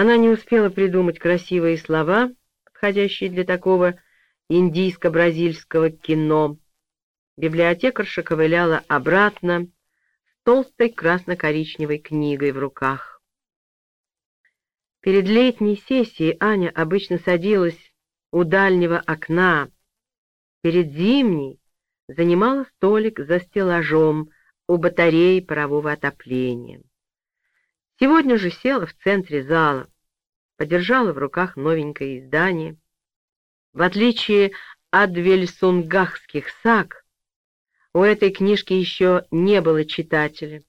Она не успела придумать красивые слова, подходящие для такого индийско-бразильского кино. Библиотекарша ковыляла обратно с толстой красно-коричневой книгой в руках. Перед летней сессией Аня обычно садилась у дальнего окна. Перед зимней занимала столик за стеллажом у батареи парового отопления. Сегодня же села в центре зала, подержала в руках новенькое издание. В отличие от вельсунгахских саг, у этой книжки еще не было читателя.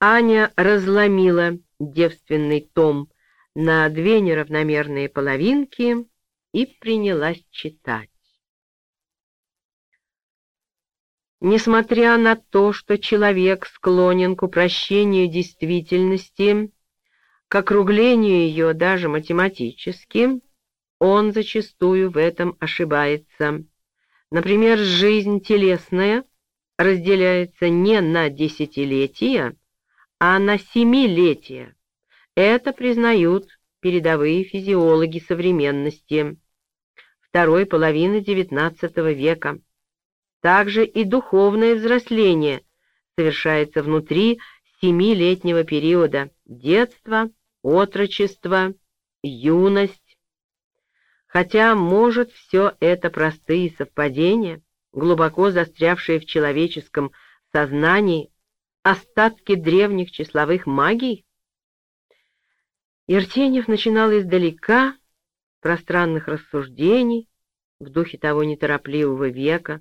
Аня разломила девственный том на две неравномерные половинки и принялась читать. Несмотря на то, что человек склонен к упрощению действительности, к округлению ее даже математически, он зачастую в этом ошибается. Например, жизнь телесная разделяется не на десятилетия, а на семилетия. Это признают передовые физиологи современности второй половины XIX века. Также и духовное взросление совершается внутри семилетнего периода детства, отрочества, юность. Хотя, может, все это простые совпадения, глубоко застрявшие в человеческом сознании, остатки древних числовых магий? Иртеньев начинал издалека, пространных рассуждений в духе того неторопливого века,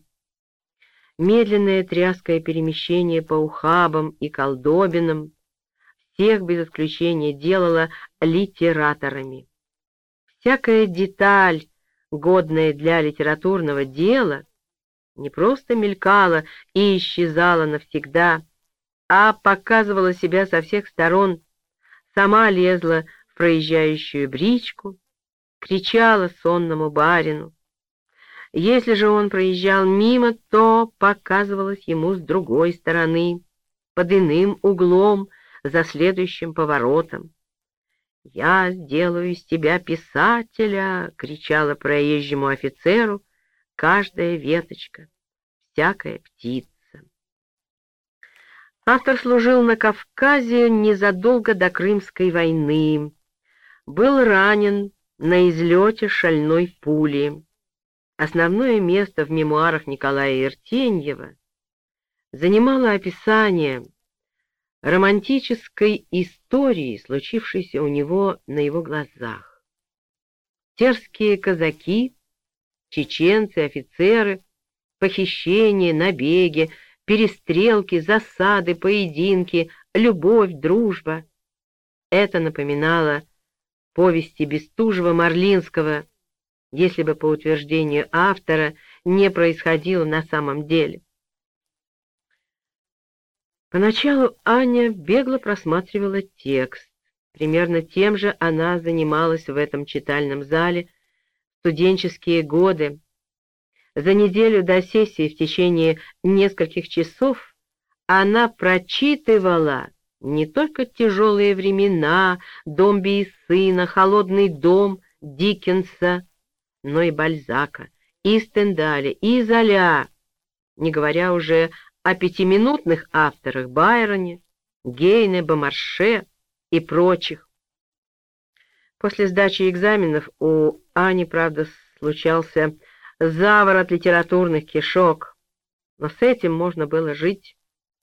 медленное тряское перемещение по ухабам и колдобинам, всех без исключения делало литераторами. Всякая деталь, годная для литературного дела, не просто мелькала и исчезала навсегда, а показывала себя со всех сторон, сама лезла в проезжающую бричку, кричала сонному барину. Если же он проезжал мимо, то показывалось ему с другой стороны, под иным углом, за следующим поворотом. «Я сделаю из тебя писателя!» — кричала проезжему офицеру каждая веточка, всякая птица. Автор служил на Кавказе незадолго до Крымской войны, был ранен на излете шальной пули. Основное место в мемуарах Николая Иртеньева занимало описание романтической истории, случившейся у него на его глазах. Терские казаки, чеченцы, офицеры, похищения, набеги, перестрелки, засады, поединки, любовь, дружба. Это напоминало повести Бестужева-Марлинского, если бы, по утверждению автора, не происходило на самом деле. Поначалу Аня бегло просматривала текст. Примерно тем же она занималась в этом читальном зале студенческие годы. За неделю до сессии в течение нескольких часов она прочитывала не только тяжелые времена, Домби и сына, холодный дом Диккенса, но и Бальзака, и Стендаля, и Золя, не говоря уже о пятиминутных авторах Байроне, Гейне, Бомарше и прочих. После сдачи экзаменов у Ани, правда, случался заворот литературных кишок, но с этим можно было жить.